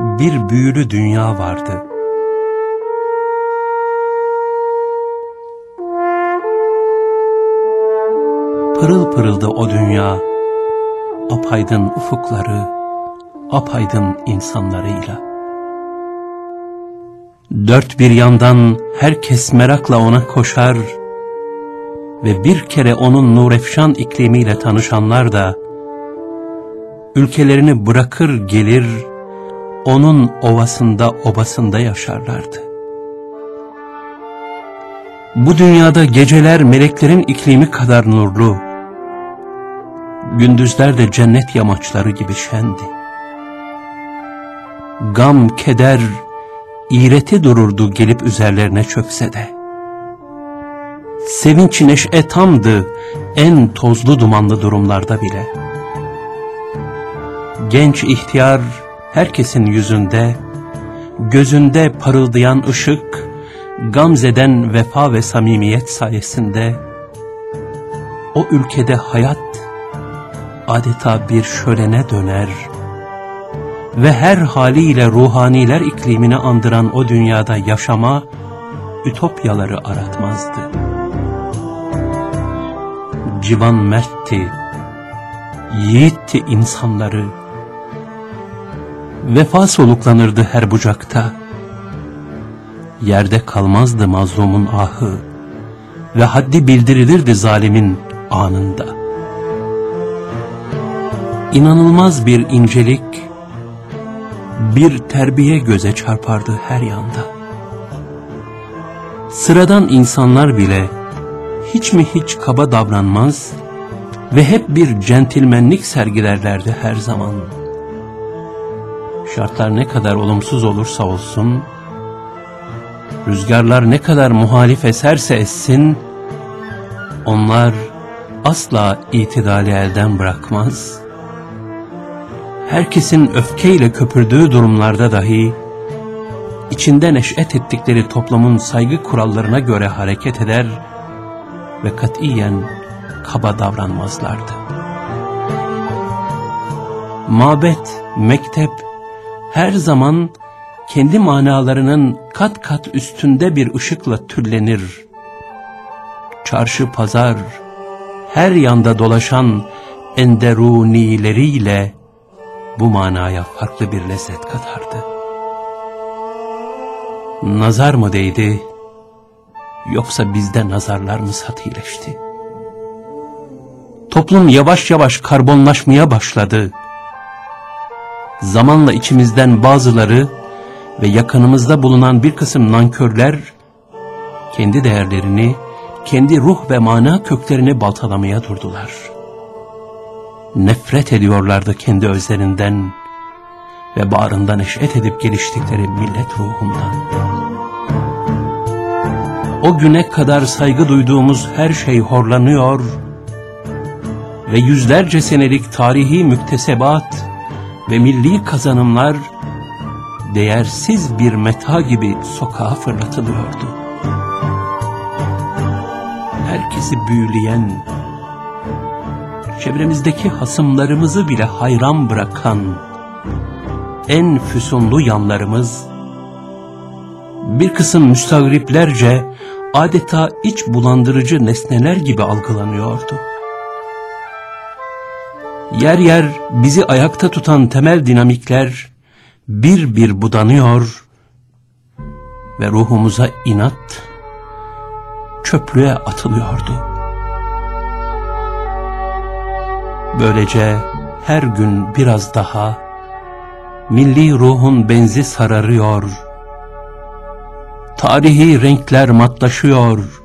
bir büyülü dünya vardı. Pırıl pırıldı o dünya, apaydın ufukları, apaydın insanlarıyla. Dört bir yandan herkes merakla ona koşar ve bir kere onun nurefşan iklimiyle tanışanlar da ülkelerini bırakır gelir, onun ovasında obasında yaşarlardı. Bu dünyada geceler meleklerin iklimi kadar nurlu, gündüzler de cennet yamaçları gibi şendi. Gam, keder, iğreti dururdu gelip üzerlerine çökse de. Sevinç neşe tamdı en tozlu dumanlı durumlarda bile. Genç ihtiyar herkesin yüzünde, gözünde parıldayan ışık, gamzeden vefa ve samimiyet sayesinde, o ülkede hayat adeta bir şölene döner ve her haliyle ruhaniler iklimini andıran o dünyada yaşama, ütopyaları aratmazdı. Civan mertti, yiğitti insanları, vefa soluklanırdı her bucakta, yerde kalmazdı mazlumun ahı ve haddi bildirilirdi zalimin anında. İnanılmaz bir incelik, bir terbiye göze çarpardı her yanda. Sıradan insanlar bile hiç mi hiç kaba davranmaz ve hep bir centilmenlik sergilerlerdi her zaman. Şartlar ne kadar olumsuz olursa olsun, rüzgarlar ne kadar muhalif eserse essin, onlar asla itidali elden bırakmaz. Herkesin öfkeyle köpürdüğü durumlarda dahi, içinde neşet ettikleri toplumun saygı kurallarına göre hareket eder ve katiyen kaba davranmazlardı. Mabet, mektep her zaman kendi manalarının kat kat üstünde bir ışıkla tüllenir. Çarşı pazar, her yanda dolaşan enderunileriyle bu manaya farklı bir lezzet katardı. Nazar mı değdi, yoksa bizde nazarlar mı satileşti? Toplum yavaş yavaş karbonlaşmaya başladı. Zamanla içimizden bazıları ve yakınımızda bulunan bir kısım nankörler kendi değerlerini, kendi ruh ve mana köklerini baltalamaya durdular. Nefret ediyorlardı kendi özlerinden ve bağrından eşet edip geliştikleri millet ruhundan. O güne kadar saygı duyduğumuz her şey horlanıyor ve yüzlerce senelik tarihi müktesebat ve milli kazanımlar değersiz bir meta gibi sokağa fırlatılıyordu. Herkesi büyüleyen, çevremizdeki hasımlarımızı bile hayran bırakan en füsunlu yanlarımız, bir kısım müstagriplerce adeta iç bulandırıcı nesneler gibi algılanıyordu. Yer yer bizi ayakta tutan temel dinamikler bir bir budanıyor ve ruhumuza inat çöplüğe atılıyordu. Böylece her gün biraz daha milli ruhun benzi sararıyor, tarihi renkler matlaşıyor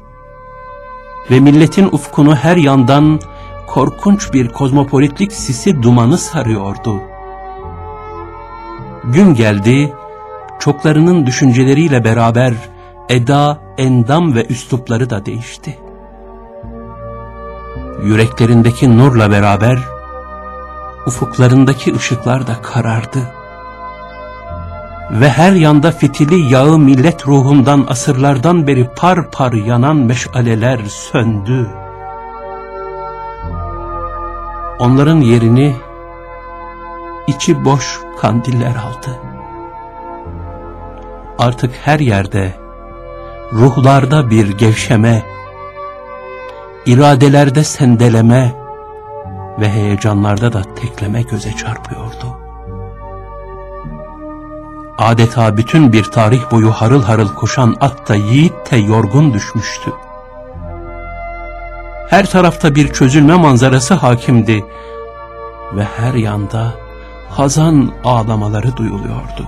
ve milletin ufkunu her yandan korkunç bir kozmopolitlik sisi dumanı sarıyordu. Gün geldi, çoklarının düşünceleriyle beraber eda, endam ve üslupları da değişti. Yüreklerindeki nurla beraber ufuklarındaki ışıklar da karardı. Ve her yanda fitili yağı millet ruhundan asırlardan beri par par yanan meşaleler söndü. Onların yerini içi boş kandiller aldı. Artık her yerde, ruhlarda bir gevşeme, iradelerde sendeleme ve heyecanlarda da tekleme göze çarpıyordu. Adeta bütün bir tarih boyu harıl harıl koşan at da yiğit de yorgun düşmüştü. Her tarafta bir çözülme manzarası hakimdi ve her yanda hazan ağlamaları duyuluyordu.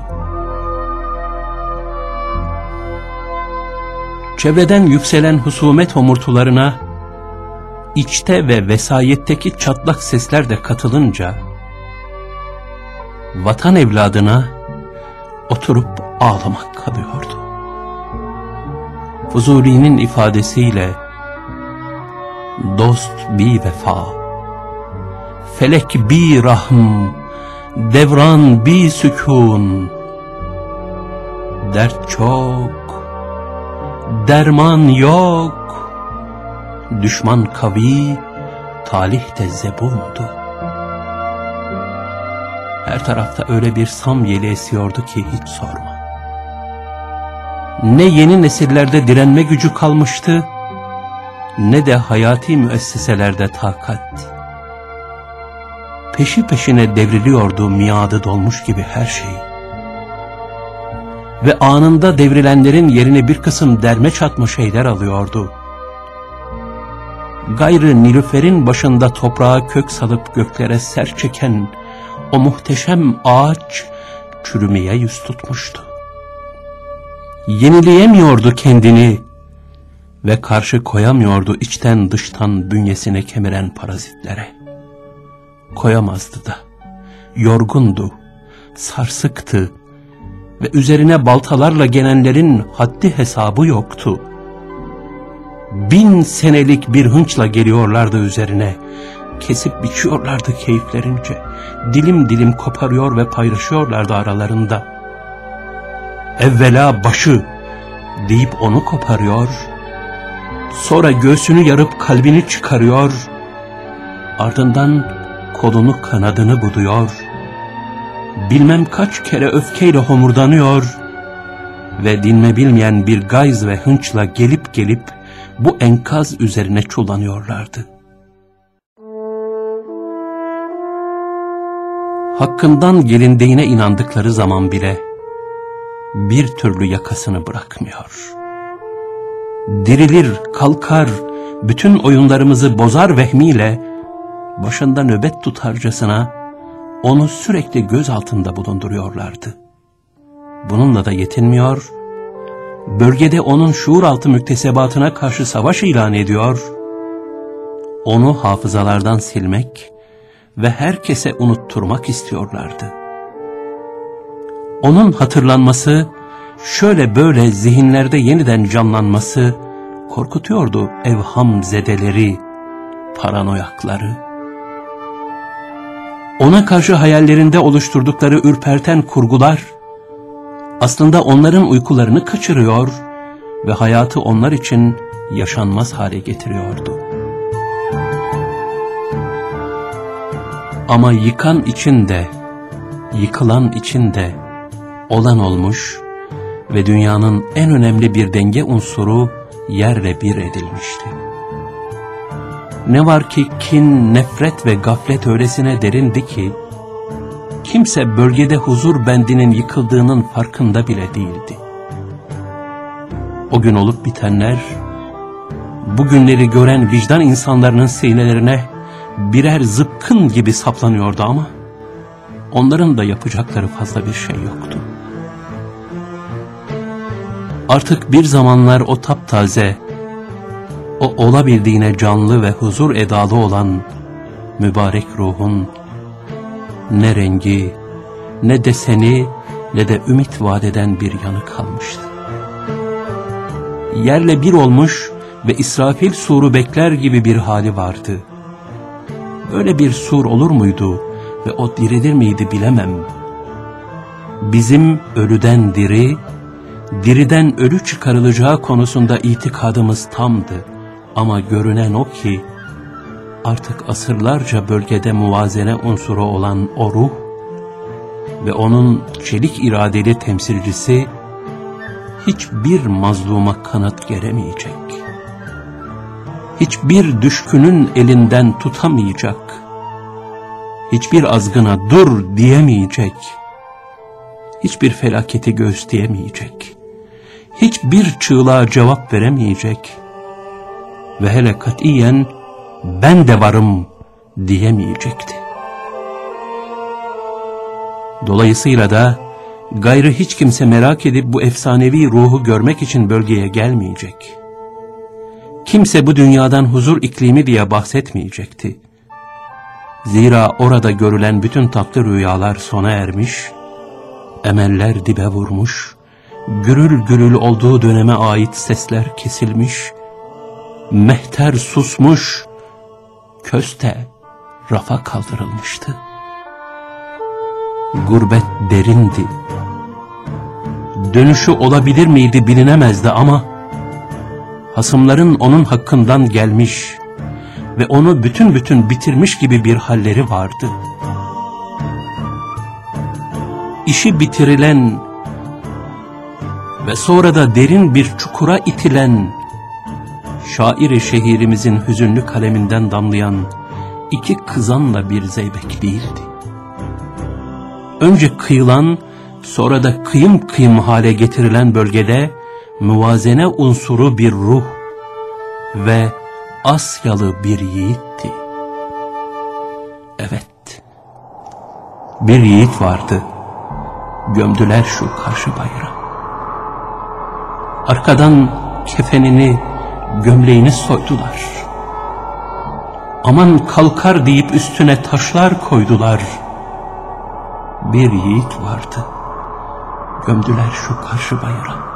Çevreden yükselen husumet homurtularına içte ve vesayetteki çatlak sesler de katılınca vatan evladına oturup ağlamak kalıyordu. Fuzuli'nin ifadesiyle dost bir vefa, felek bir rahm, devran bir sükun, dert çok, derman yok, düşman kavi, talih de zebundu. Her tarafta öyle bir sam yeli esiyordu ki hiç sorma. Ne yeni nesillerde direnme gücü kalmıştı, ne de hayati müesseselerde takat. Peşi peşine devriliyordu miadı dolmuş gibi her şey. Ve anında devrilenlerin yerini bir kısım derme çatma şeyler alıyordu. Gayrı Nilüfer'in başında toprağa kök salıp göklere ser çeken o muhteşem ağaç çürümeye yüz tutmuştu. Yenileyemiyordu kendini ve karşı koyamıyordu içten dıştan bünyesine kemiren parazitlere. Koyamazdı da, yorgundu, sarsıktı ve üzerine baltalarla gelenlerin haddi hesabı yoktu. Bin senelik bir hınçla geliyorlardı üzerine, kesip biçiyorlardı keyiflerince, dilim dilim koparıyor ve paylaşıyorlardı aralarında. Evvela başı deyip onu koparıyor, sonra göğsünü yarıp kalbini çıkarıyor, ardından kolunu kanadını buduyor, bilmem kaç kere öfkeyle homurdanıyor ve dinme bilmeyen bir gayz ve hınçla gelip gelip bu enkaz üzerine çullanıyorlardı. hakkından gelindiğine inandıkları zaman bile bir türlü yakasını bırakmıyor. Dirilir, kalkar, bütün oyunlarımızı bozar vehmiyle başında nöbet tutarcasına onu sürekli göz altında bulunduruyorlardı. Bununla da yetinmiyor, bölgede onun şuur altı müktesebatına karşı savaş ilan ediyor, onu hafızalardan silmek ve herkese unutturmak istiyorlardı. Onun hatırlanması, şöyle böyle zihinlerde yeniden canlanması korkutuyordu evham zedeleri, paranoyakları. Ona karşı hayallerinde oluşturdukları ürperten kurgular, aslında onların uykularını kaçırıyor ve hayatı onlar için yaşanmaz hale getiriyordu. Ama yıkan içinde, yıkılan içinde olan olmuş ve dünyanın en önemli bir denge unsuru yerle bir edilmişti. Ne var ki kin, nefret ve gaflet öylesine derindi ki, kimse bölgede huzur bendinin yıkıldığının farkında bile değildi. O gün olup bitenler, bugünleri gören vicdan insanlarının sinelerine birer zıpkın gibi saplanıyordu ama onların da yapacakları fazla bir şey yoktu. Artık bir zamanlar o taptaze, o olabildiğine canlı ve huzur edalı olan mübarek ruhun ne rengi, ne deseni, ne de ümit vadeden bir yanı kalmıştı. Yerle bir olmuş ve İsrafil suru bekler gibi bir hali vardı.'' Öyle bir sur olur muydu ve o dirilir miydi bilemem. Bizim ölüden diri, diriden ölü çıkarılacağı konusunda itikadımız tamdı. Ama görünen o ki, artık asırlarca bölgede muvazene unsuru olan o ruh ve onun çelik iradeli temsilcisi hiçbir mazluma kanat geremeyecek. Hiçbir düşkünün elinden tutamayacak. Hiçbir azgına dur diyemeyecek. Hiçbir felaketi göğüsleyemeyecek. Hiçbir çığlığa cevap veremeyecek. Ve hele katiyen ben de varım diyemeyecekti. Dolayısıyla da gayrı hiç kimse merak edip bu efsanevi ruhu görmek için bölgeye gelmeyecek. Kimse bu dünyadan huzur iklimi diye bahsetmeyecekti. Zira orada görülen bütün tatlı rüyalar sona ermiş, emeller dibe vurmuş, gürül gürül olduğu döneme ait sesler kesilmiş, mehter susmuş, köste rafa kaldırılmıştı. Gurbet derindi. Dönüşü olabilir miydi bilinemezdi ama hasımların onun hakkından gelmiş ve onu bütün bütün bitirmiş gibi bir halleri vardı. İşi bitirilen ve sonra da derin bir çukura itilen şairi şehrimizin hüzünlü kaleminden damlayan iki kızanla bir zeybek değildi. Önce kıyılan, sonra da kıyım kıyım hale getirilen bölgede muvazene unsuru bir ruh ve Asyalı bir yiğitti. Evet, bir yiğit vardı. Gömdüler şu karşı bayrağı. Arkadan kefenini, gömleğini soydular. Aman kalkar deyip üstüne taşlar koydular. Bir yiğit vardı. Gömdüler şu karşı bayrağı.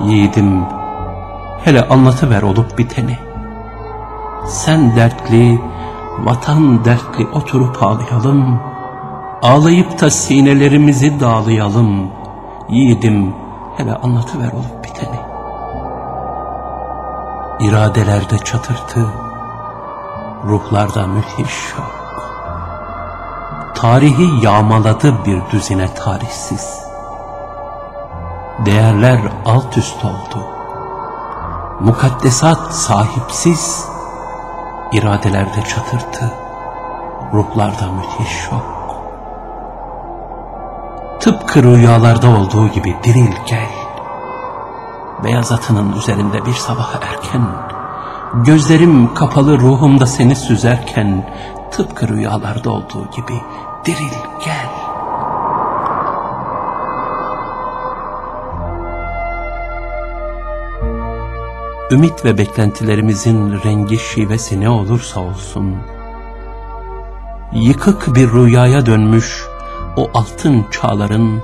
Yiğidim, hele anlatıver olup biteni. Sen dertli, vatan dertli oturup ağlayalım. Ağlayıp da sinelerimizi dağlayalım. Yiğidim, hele anlatıver olup biteni. İradelerde çatırtı, ruhlarda müthiş şok. Tarihi yağmaladı bir düzine tarihsiz. Değerler alt üst oldu. Mukaddesat sahipsiz, iradelerde çatırtı, ruhlarda müthiş şok. Tıpkı rüyalarda olduğu gibi diril gel. Beyaz atının üzerinde bir sabah erken, gözlerim kapalı ruhumda seni süzerken, tıpkı rüyalarda olduğu gibi diril gel. Ümit ve beklentilerimizin rengi şivesi ne olursa olsun, yıkık bir rüyaya dönmüş o altın çağların,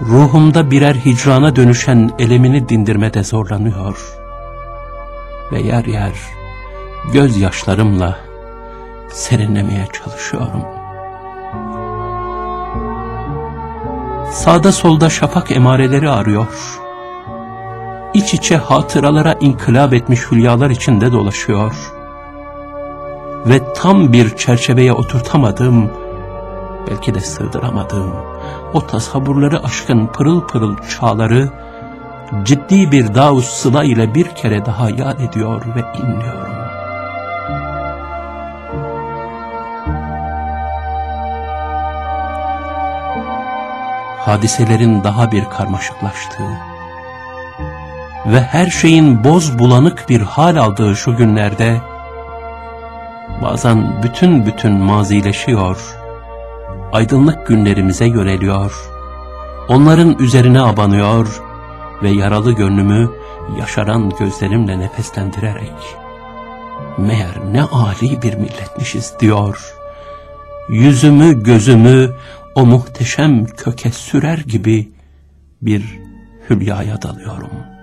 ruhumda birer hicrana dönüşen elemini dindirmede zorlanıyor ve yer yer gözyaşlarımla serinlemeye çalışıyorum. Sağda solda şafak emareleri arıyor. İç içe hatıralara inkılap etmiş hülyalar içinde dolaşıyor. Ve tam bir çerçeveye oturtamadığım, belki de sığdıramadığım, o tasavvurları aşkın pırıl pırıl çağları, ciddi bir davus sıla ile bir kere daha yad ediyor ve inliyorum. hadiselerin daha bir karmaşıklaştığı ve her şeyin boz bulanık bir hal aldığı şu günlerde bazen bütün bütün mazileşiyor, aydınlık günlerimize yöneliyor, onların üzerine abanıyor ve yaralı gönlümü yaşaran gözlerimle nefeslendirerek meğer ne âli bir milletmişiz diyor. Yüzümü gözümü o muhteşem köke sürer gibi bir hülyaya dalıyorum.''